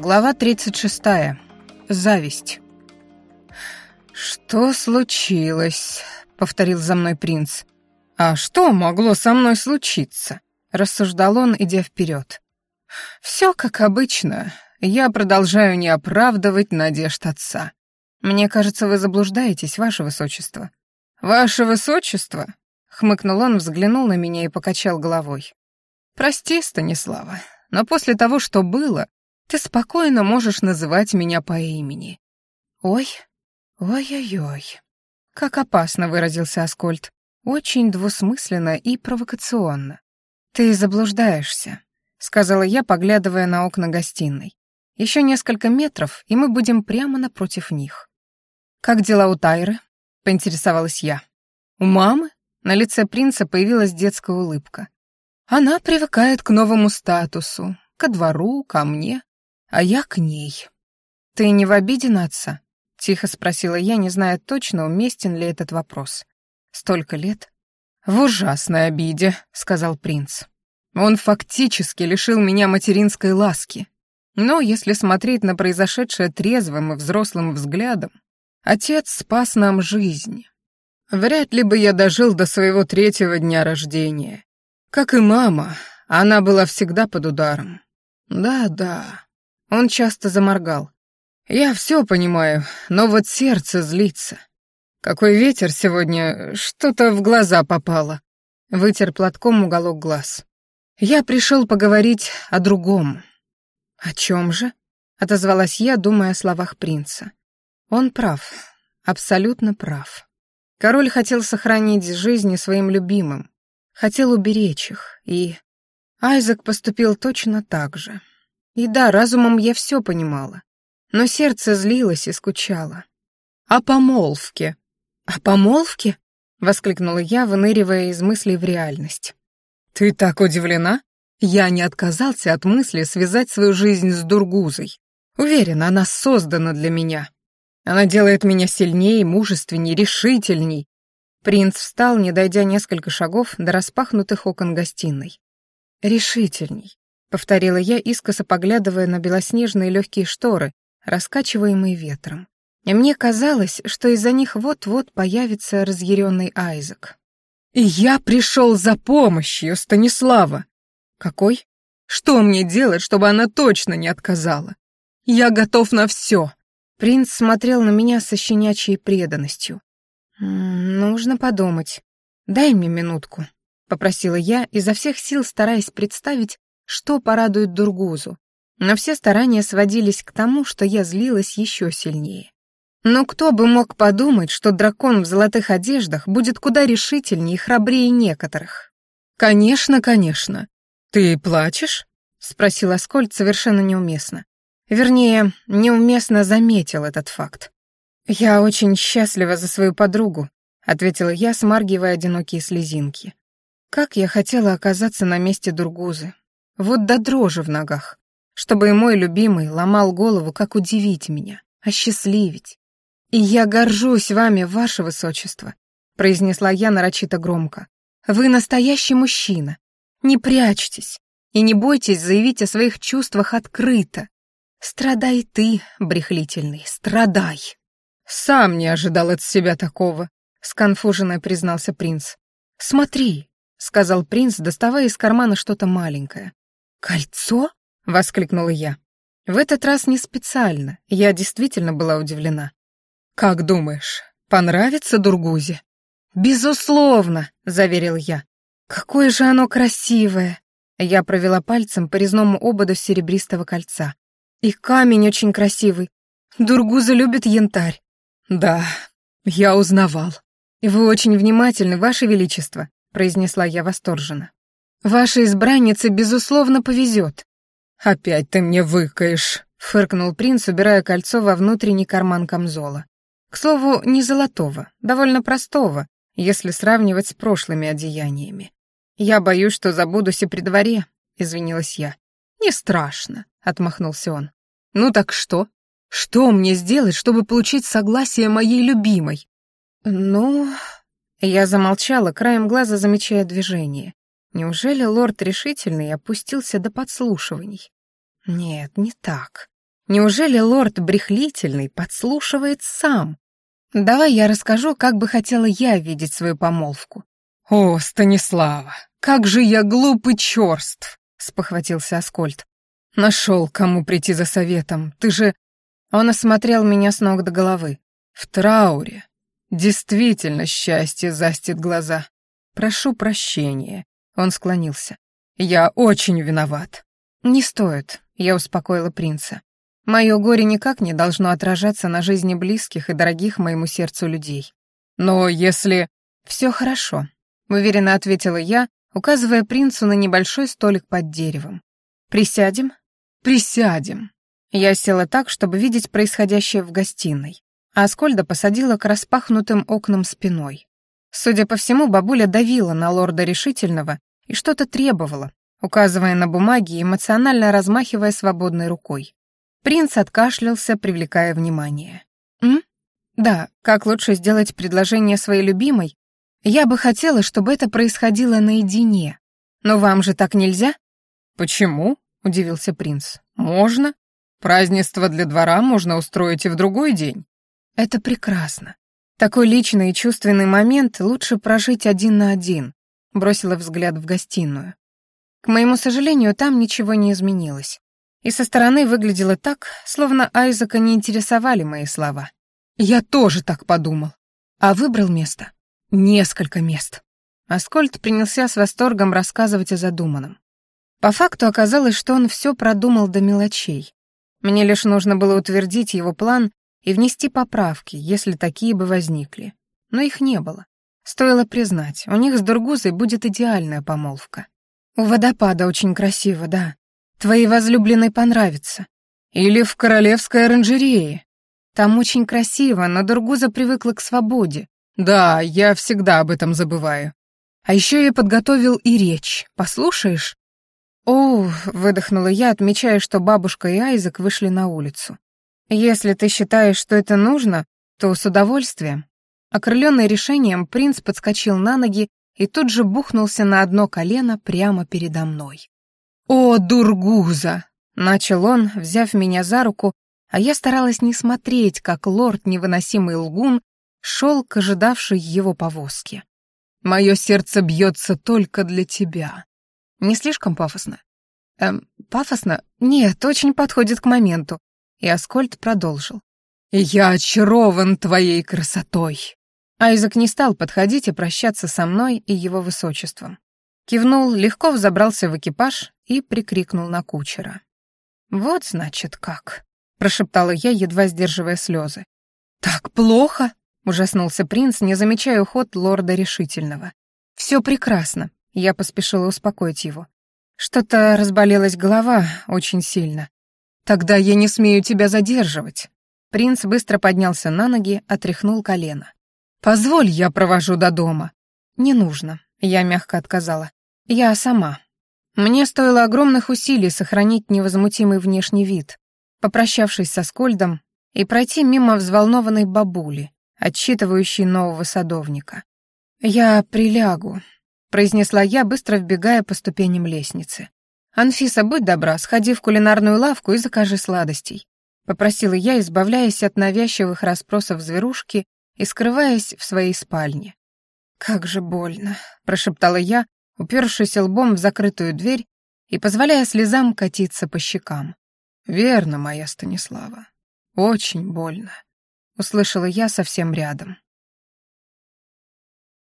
Глава 36. Зависть. «Что случилось?» — повторил за мной принц. «А что могло со мной случиться?» — рассуждал он, идя вперед. «Все как обычно. Я продолжаю не оправдывать надежд отца. Мне кажется, вы заблуждаетесь, ваше высочество». «Ваше высочество?» — хмыкнул он, взглянул на меня и покачал головой. «Прости, Станислава, но после того, что было, ты спокойно можешь называть меня по имени». «Ой, ой-ой-ой». Как опасно выразился Аскольд. Очень двусмысленно и провокационно. «Ты заблуждаешься», — сказала я, поглядывая на окна гостиной. «Еще несколько метров, и мы будем прямо напротив них». «Как дела у Тайры?» — поинтересовалась я. «У мамы?» На лице принца появилась детская улыбка. «Она привыкает к новому статусу, ко двору, ко мне а я к ней. «Ты не в обиде на отца?» — тихо спросила я, не зная точно, уместен ли этот вопрос. «Столько лет?» «В ужасной обиде», — сказал принц. «Он фактически лишил меня материнской ласки. Но если смотреть на произошедшее трезвым и взрослым взглядом, отец спас нам жизнь. Вряд ли бы я дожил до своего третьего дня рождения. Как и мама, она была всегда под ударом. Да-да, он часто заморгал. «Я все понимаю, но вот сердце злится. Какой ветер сегодня, что-то в глаза попало». Вытер платком уголок глаз. «Я пришел поговорить о другом». «О чем же?» — отозвалась я, думая о словах принца. «Он прав, абсолютно прав. Король хотел сохранить жизни своим любимым, хотел уберечь их, и Айзек поступил точно так же». И да, разумом я все понимала, но сердце злилось и скучало. «О помолвке!» «О помолвке?» — воскликнула я, выныривая из мыслей в реальность. «Ты так удивлена? Я не отказался от мысли связать свою жизнь с Дургузой. Уверена, она создана для меня. Она делает меня сильнее, мужественней, решительней». Принц встал, не дойдя несколько шагов до распахнутых окон гостиной. «Решительней повторила я, искоса поглядывая на белоснежные легкие шторы, раскачиваемые ветром. И мне казалось, что из-за них вот-вот появится разъяренный Айзек. «И я пришел за помощью, Станислава!» «Какой? Что мне делать, чтобы она точно не отказала? Я готов на все!» Принц смотрел на меня со щенячьей преданностью. «Нужно подумать. Дай мне минутку», — попросила я, изо всех сил стараясь представить, что порадует Дургузу, но все старания сводились к тому, что я злилась еще сильнее. Но кто бы мог подумать, что дракон в золотых одеждах будет куда решительнее и храбрее некоторых? «Конечно, конечно. Ты плачешь?» — спросил Аскольд совершенно неуместно. Вернее, неуместно заметил этот факт. «Я очень счастлива за свою подругу», — ответила я, смаргивая одинокие слезинки. «Как я хотела оказаться на месте Дургузы, вот до дрожи в ногах, чтобы и мой любимый ломал голову, как удивить меня, осчастливить. «И я горжусь вами, ваше высочество», — произнесла я нарочито громко. «Вы настоящий мужчина. Не прячьтесь и не бойтесь заявить о своих чувствах открыто. Страдай ты, брехлительный, страдай». «Сам не ожидал от себя такого», — сконфуженно признался принц. «Смотри», — сказал принц, доставая из кармана что-то маленькое. «Кольцо?» — воскликнула я. В этот раз не специально, я действительно была удивлена. «Как думаешь, понравится Дургузе?» «Безусловно», — заверил я. «Какое же оно красивое!» Я провела пальцем по резному ободу серебристого кольца. «И камень очень красивый. Дургуза любит янтарь». «Да, я узнавал». «Вы очень внимательны, Ваше Величество», — произнесла я восторженно. Вашей избраннице, безусловно, повезет. Опять ты мне выкаешь, фыркнул принц, убирая кольцо во внутренний карман камзола. К слову, не золотого, довольно простого, если сравнивать с прошлыми одеяниями. Я боюсь, что забудусь и при дворе, извинилась я. Не страшно, отмахнулся он. Ну так что? Что мне сделать, чтобы получить согласие моей любимой? Ну, я замолчала, краем глаза замечая движение. Неужели лорд решительный опустился до подслушиваний? Нет, не так. Неужели лорд брехлительный подслушивает сам? Давай я расскажу, как бы хотела я видеть свою помолвку. О, Станислава, как же я глупый чёрств, спохватился Аскольд. Нашел, кому прийти за советом. Ты же... Он осмотрел меня с ног до головы. В трауре. Действительно, счастье застит глаза. Прошу прощения. Он склонился. Я очень виноват. Не стоит, я успокоила принца. Мое горе никак не должно отражаться на жизни близких и дорогих моему сердцу людей. Но если... Все хорошо, уверенно ответила я, указывая принцу на небольшой столик под деревом. Присядем? Присядем. Я села так, чтобы видеть происходящее в гостиной, а Аскольда посадила к распахнутым окнам спиной. Судя по всему, бабуля давила на лорда решительного и что-то требовала, указывая на бумаги и эмоционально размахивая свободной рукой. Принц откашлялся, привлекая внимание. «М? Да, как лучше сделать предложение своей любимой? Я бы хотела, чтобы это происходило наедине. Но вам же так нельзя?» «Почему?» — удивился принц. «Можно. Празднество для двора можно устроить и в другой день». «Это прекрасно. Такой личный и чувственный момент лучше прожить один на один», — бросила взгляд в гостиную. К моему сожалению, там ничего не изменилось и со стороны выглядело так, словно Айзека не интересовали мои слова. Я тоже так подумал. А выбрал место? Несколько мест. Аскольд принялся с восторгом рассказывать о задуманном. По факту оказалось, что он все продумал до мелочей. Мне лишь нужно было утвердить его план и внести поправки, если такие бы возникли. Но их не было. Стоило признать, у них с Дургузой будет идеальная помолвка. У водопада очень красиво, да, Твоей возлюбленной понравится. Или в королевской оранжерее. Там очень красиво, но Дургуза привыкла к свободе. Да, я всегда об этом забываю. А еще я подготовил и речь. Послушаешь? О, выдохнула я, отмечая, что бабушка и Айзек вышли на улицу. Если ты считаешь, что это нужно, то с удовольствием. Окрыленный решением, принц подскочил на ноги и тут же бухнулся на одно колено прямо передо мной. «О, Дургуза!» — начал он, взяв меня за руку, а я старалась не смотреть, как лорд невыносимый лгун шел к ожидавшей его повозке. «Мое сердце бьется только для тебя». Не слишком пафосно? Эм, пафосно? Нет, очень подходит к моменту. И Аскольд продолжил. «Я очарован твоей красотой». Айзек не стал подходить и прощаться со мной и его высочеством. Кивнул, легко взобрался в экипаж и прикрикнул на кучера. «Вот, значит, как», — прошептала я, едва сдерживая слезы. «Так плохо?» — ужаснулся принц, не замечая уход лорда решительного. «Все прекрасно», — я поспешила успокоить его. «Что-то разболелась голова очень сильно. Тогда я не смею тебя задерживать». Принц быстро поднялся на ноги, отряхнул колено. «Позволь, я провожу до дома». «Не нужно», — я мягко отказала. «Я сама». Мне стоило огромных усилий сохранить невозмутимый внешний вид, попрощавшись со Скольдом и пройти мимо взволнованной бабули, отчитывающей нового садовника. «Я прилягу», — произнесла я, быстро вбегая по ступеням лестницы. «Анфиса, будь добра, сходи в кулинарную лавку и закажи сладостей», — попросила я, избавляясь от навязчивых расспросов зверушки и скрываясь в своей спальне. «Как же больно», — прошептала я, упершись лбом в закрытую дверь и позволяя слезам катиться по щекам. «Верно, моя Станислава. Очень больно», — услышала я совсем рядом.